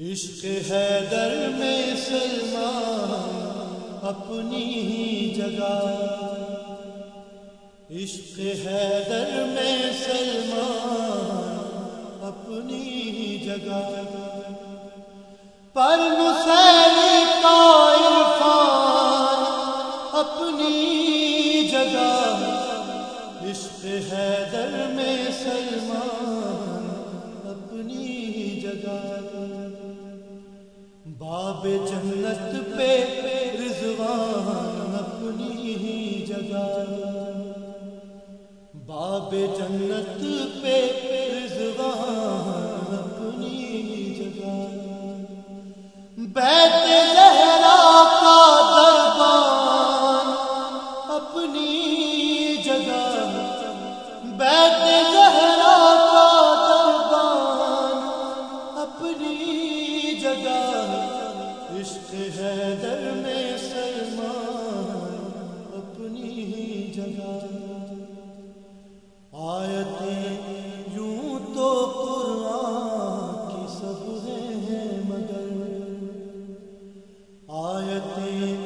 عشق حیدر میں سلمان اپنی ہی جگہ۔ عشق حیدر میں سلمان اپنی ہی جگہ۔ پر نسیری باب جنت پہ رضوان اپنی ہی جگہ۔ باب جنت پہ حیدر میں سلمان اپنی ہی جگہ۔ آیتیں یوں تو قرآن کی سب ہیں مگر۔ آیتیں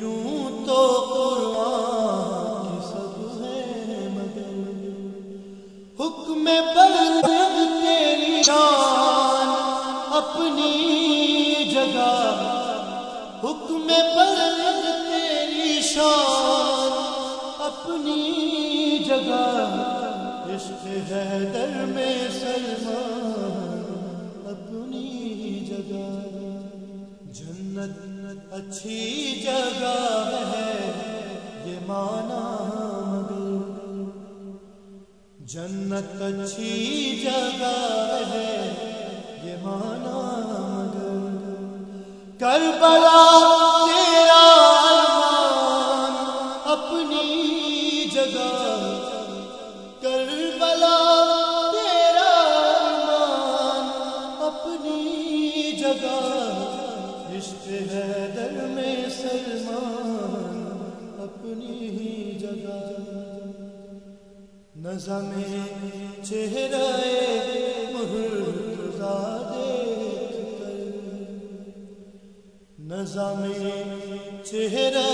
یوں تو قرآن کی سب ہیں مگر۔ حکم بلد تیری شان اپنی جگہ۔ حکم بلد تیری شان، اپنی جگہ عشق حیدر میں سلمان، اپنی جگہ جنت اچھی جگہ ہے، یہ مانا مگر جنت اچھی جگہ کربلا، تیرا ارمان اپنی جگہ کربلا، تیرا ارمان اپنی جگہ عشق حیدر میں سلمان اپنی ہی جگہ۔ نظم چہرہ نظم چہرہ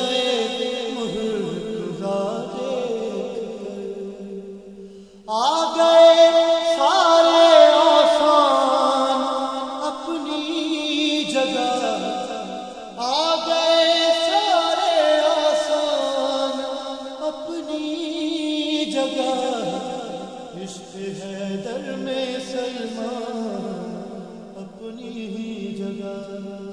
آ گئے سارے آسان اپنی جگہ۔ آ گئے سارے آسان اپنی جگہ۔ عشق حیدر میں سلمان اپنی ہی جگہ۔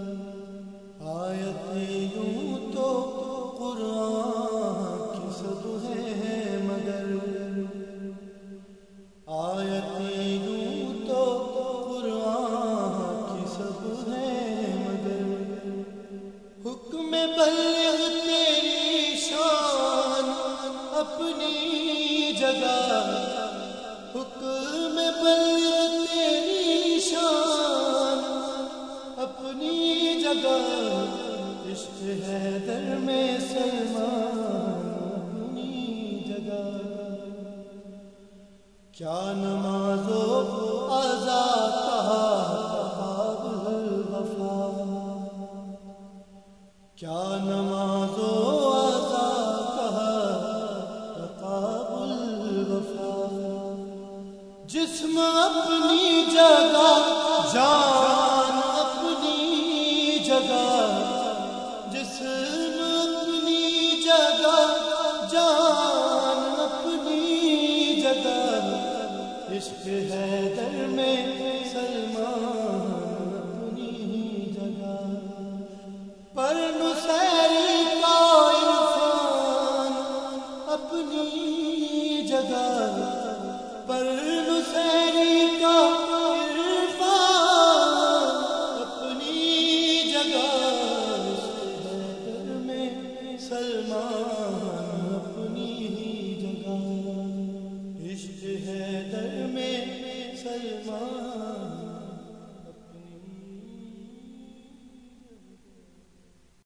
تیری شان اپنی جگہ، حکم بلغ تیری شان اپنی جگہ، عشق حیدر میں سلمان اپنی جگہ۔ کیا نمازو کیا نمازو آزاد کہا؟ رقاب جسم اپنی جگہ، جان اپنی جگہ۔ جسم اپنی جگہ، جان اپنی جگہ۔ عشق حیدر میں سلمان جگہ